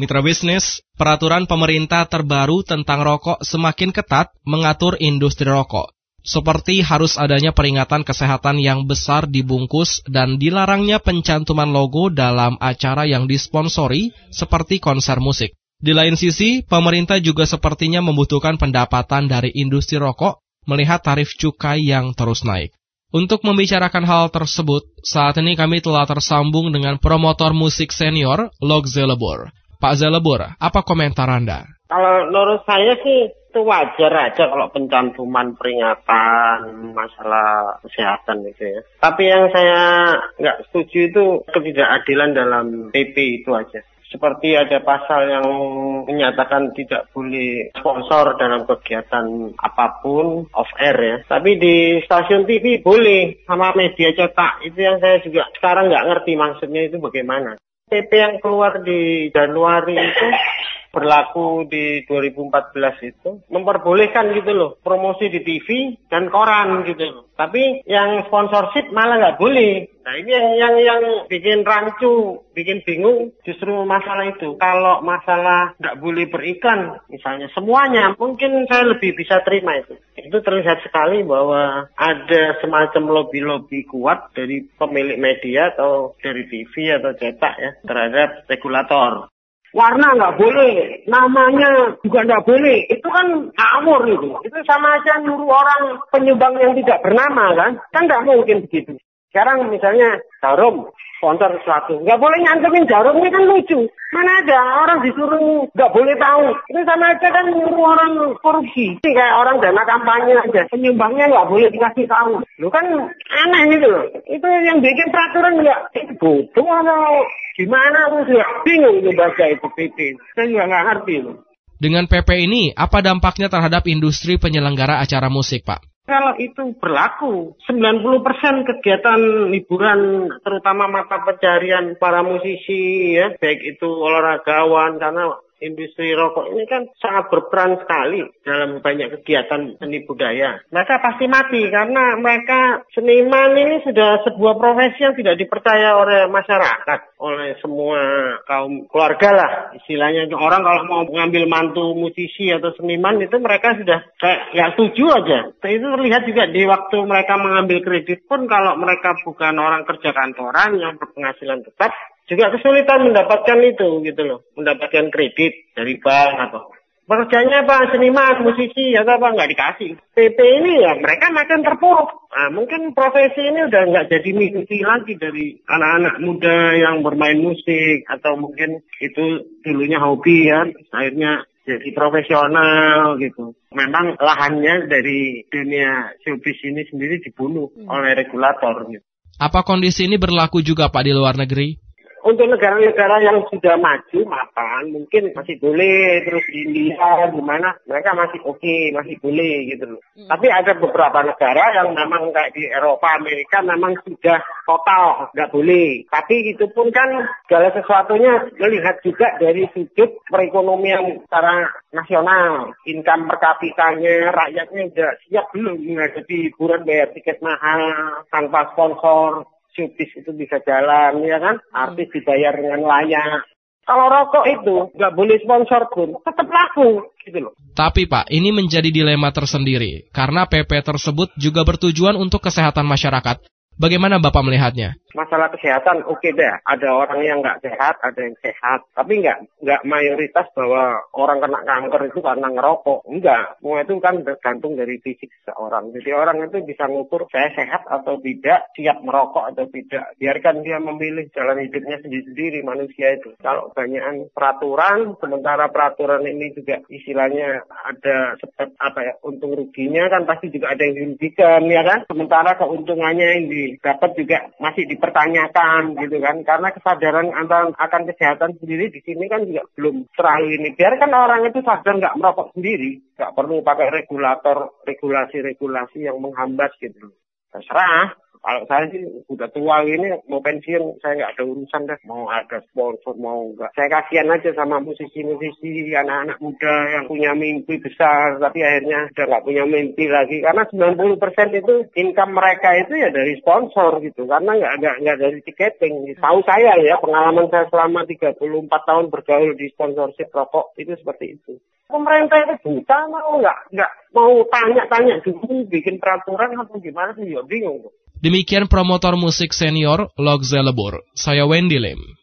Mitra bisnis, peraturan pemerintah terbaru tentang rokok semakin ketat mengatur industri rokok. Seperti harus adanya peringatan kesehatan yang besar dibungkus dan dilarangnya pencantuman logo dalam acara yang disponsori seperti konser musik. Di lain sisi, pemerintah juga sepertinya membutuhkan pendapatan dari industri rokok melihat tarif cukai yang terus naik. Untuk membicarakan hal tersebut, saat ini kami telah tersambung dengan promotor musik senior, Log Zelebur. Pak Zelebur, apa komentar Anda? Kalau menurut saya sih itu wajar aja kalau pencantuman peringatan masalah kesehatan gitu ya. Tapi yang saya nggak setuju itu ketidakadilan dalam PP itu aja seperti ada pasal yang menyatakan tidak boleh sponsor dalam kegiatan apa pun off air ya. Tapi di stasiun TV boleh sama media cetak. Itu yang saya juga sekarang nggak ngerti maksudnya itu bagaimana. PP yang keluar di Januari itu berlaku di 2014 itu memperbolehkan gitu loh promosi di TV dan koran gitu loh. Tapi yang sponsorship malah nggak boleh. Nah ini yang yang yang bikin rancu, bikin bingung justru masalah itu. Kalau masalah nggak boleh beriklan misalnya semuanya mungkin saya lebih bisa terima itu. Itu terlihat sekali bahwa ada semacam lobby-lobby kuat dari pemilik media atau dari TV atau cetak ya terhadap regulator warna nggak boleh, namanya juga nggak boleh. Itu kan ngawur itu. Itu sama aja nyuruh orang penyumbang yang tidak bernama kan. Kan nggak mungkin begitu. Sekarang misalnya jarum sponsor sesuatu. Nggak boleh nyantumin jarum ini kan lucu. Mana ada orang disuruh nggak boleh tahu. Itu sama aja kan nyuruh orang korupsi. Ini kayak orang dana kampanye aja. Penyumbangnya nggak boleh dikasih tahu. Lu kan aneh gitu loh. Itu yang bikin peraturan nggak bodoh atau gimana aku juga bingung itu baca itu PP. Saya juga nggak ngerti loh. Dengan PP ini, apa dampaknya terhadap industri penyelenggara acara musik, Pak? kalau itu berlaku, 90% kegiatan liburan, terutama mata pencarian para musisi, ya, baik itu olahragawan, karena industri rokok ini kan sangat berperan sekali dalam banyak kegiatan seni budaya. Mereka pasti mati karena mereka seniman ini sudah sebuah profesi yang tidak dipercaya oleh masyarakat, oleh semua kaum keluarga lah istilahnya. Orang kalau mau mengambil mantu musisi atau seniman itu mereka sudah kayak ya setuju aja. Itu terlihat juga di waktu mereka mengambil kredit pun kalau mereka bukan orang kerja kantoran yang berpenghasilan tetap, juga kesulitan mendapatkan itu gitu loh, mendapatkan kredit dari bank atau pekerjaannya apa seniman, musisi atau apa nggak dikasih. PP ini ya mereka makin terpuruk. Nah, mungkin profesi ini udah nggak jadi mimpi lagi dari anak-anak muda yang bermain musik atau mungkin itu dulunya hobi ya, akhirnya jadi profesional gitu. Memang lahannya dari dunia showbiz ini sendiri dibunuh hmm. oleh regulator gitu. Apa kondisi ini berlaku juga Pak di luar negeri? Untuk negara-negara yang sudah maju mapan mungkin masih boleh terus di India gimana mereka masih oke okay, masih boleh gitu loh. Hmm. Tapi ada beberapa negara yang memang kayak di Eropa Amerika memang sudah total nggak boleh. Tapi itu pun kan segala sesuatunya melihat juga dari sudut perekonomian secara nasional, income per kapitanya rakyatnya sudah siap belum menghadapi hiburan bayar tiket mahal tanpa sponsor showbiz itu bisa jalan, ya kan? Artis dibayar dengan layak. Kalau rokok itu nggak boleh sponsor pun tetap laku gitu loh. Tapi Pak, ini menjadi dilema tersendiri karena PP tersebut juga bertujuan untuk kesehatan masyarakat. Bagaimana Bapak melihatnya? Masalah kesehatan oke okay deh. Ada orang yang nggak sehat, ada yang sehat. Tapi nggak nggak mayoritas bahwa orang kena kanker itu karena ngerokok. Enggak. Semua itu kan tergantung dari fisik seseorang. Jadi orang itu bisa ngukur saya sehat atau tidak, siap merokok atau tidak. Biarkan dia memilih jalan hidupnya sendiri-sendiri manusia itu. Kalau banyak peraturan, sementara peraturan ini juga istilahnya ada sebab apa ya untung ruginya kan pasti juga ada yang dirugikan ya kan. Sementara keuntungannya ini dapat juga masih dipertanyakan gitu kan. Karena kesadaran antara akan kesehatan sendiri di sini kan juga belum terlalu ini. Biarkan orang itu sadar nggak merokok sendiri nggak perlu pakai regulator regulasi-regulasi yang menghambat gitu. Terserah Kalau saya sih udah tua ini mau pensiun saya nggak ada urusan deh mau ada sponsor mau enggak. Saya kasihan aja sama musisi-musisi anak-anak muda yang punya mimpi besar tapi akhirnya udah nggak punya mimpi lagi karena 90% itu income mereka itu ya dari sponsor gitu karena nggak nggak nggak dari tiketing. Tahu saya ya pengalaman saya selama 34 tahun bergaul di sponsorship rokok itu seperti itu. Pemerintah itu buta mau nggak nggak mau tanya-tanya dulu bikin peraturan atau gimana sih ya bingung. Demikian promotor musik senior Log Zelebur. Saya Wendy Lim.